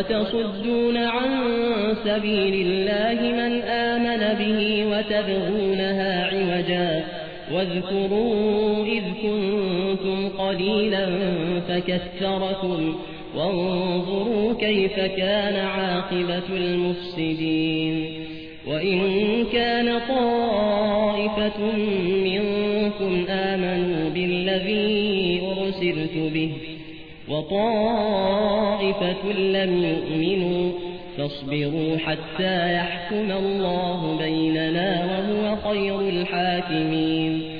وتصدون عن سبيل الله من آمن به وتبغونها عوجا واذكروا إذ كنتم قليلا فكثركم وانظروا كيف كان عاقبة المفسدين وإن كان طائفة منكم آمنوا بالذي أرسلت به وطائفة لم يؤمنوا فاصبروا حتى يحكم الله بيننا وهو خير الحاكمين